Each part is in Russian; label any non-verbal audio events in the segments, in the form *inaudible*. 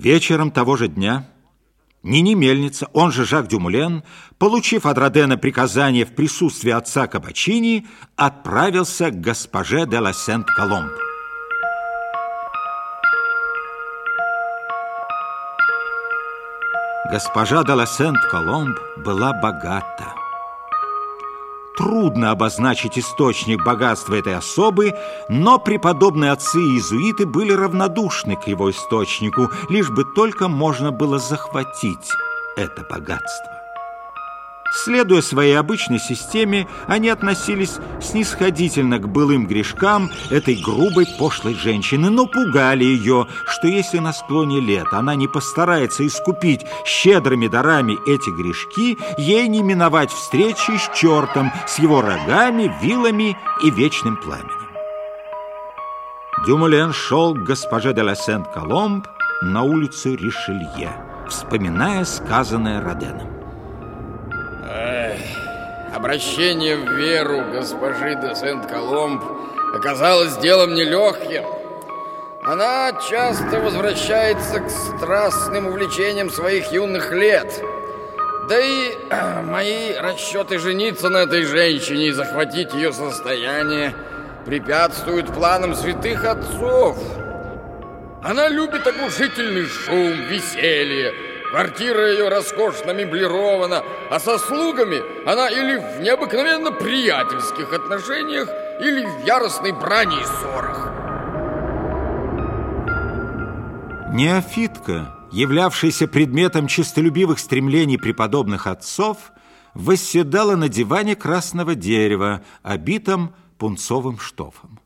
Вечером того же дня Нини Мельница, он же Жак Дюмулен, получив от Родена приказание в присутствии отца Кабачини, отправился к госпоже де ла Сент-Коломб. Госпожа де ла Сент-Коломб была богата. Трудно обозначить источник богатства этой особы, но преподобные отцы и иезуиты были равнодушны к его источнику, лишь бы только можно было захватить это богатство. Следуя своей обычной системе, они относились снисходительно к былым грешкам этой грубой пошлой женщины, но пугали ее, что если на склоне лет она не постарается искупить щедрыми дарами эти грешки, ей не миновать встречи с чертом, с его рогами, вилами и вечным пламенем. Дюмулен шел к госпоже де ла Сент-Коломб на улицу Ришелье, вспоминая сказанное Роденом. Обращение в веру госпожи де Сент-Коломб оказалось делом нелегким. Она часто возвращается к страстным увлечениям своих юных лет. Да и *clears throat* мои расчеты жениться на этой женщине и захватить ее состояние препятствуют планам святых отцов. Она любит оглушительный шум, веселье, Квартира ее роскошно меблирована, а со слугами она или в необыкновенно приятельских отношениях, или в яростной брани и ссорах. Неофитка, являвшаяся предметом честолюбивых стремлений преподобных отцов, восседала на диване красного дерева, обитом пунцовым штофом.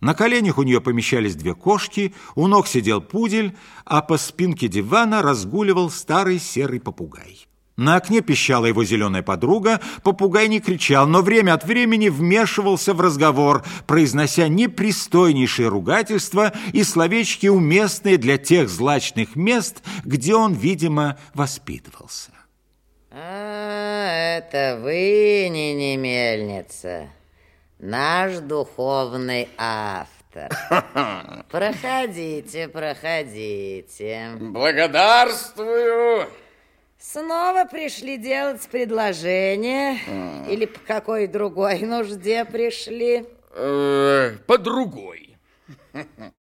На коленях у нее помещались две кошки, у ног сидел пудель, а по спинке дивана разгуливал старый серый попугай. На окне пищала его зеленая подруга, попугай не кричал, но время от времени вмешивался в разговор, произнося непристойнейшие ругательства и словечки, уместные для тех злачных мест, где он, видимо, воспитывался. А, это вы, не мельница. Наш духовный автор. *laughs* Проходите, проходите. Благодарствую. Снова пришли делать предложение? Или по какой другой нужде пришли? Э, по другой. *laughs*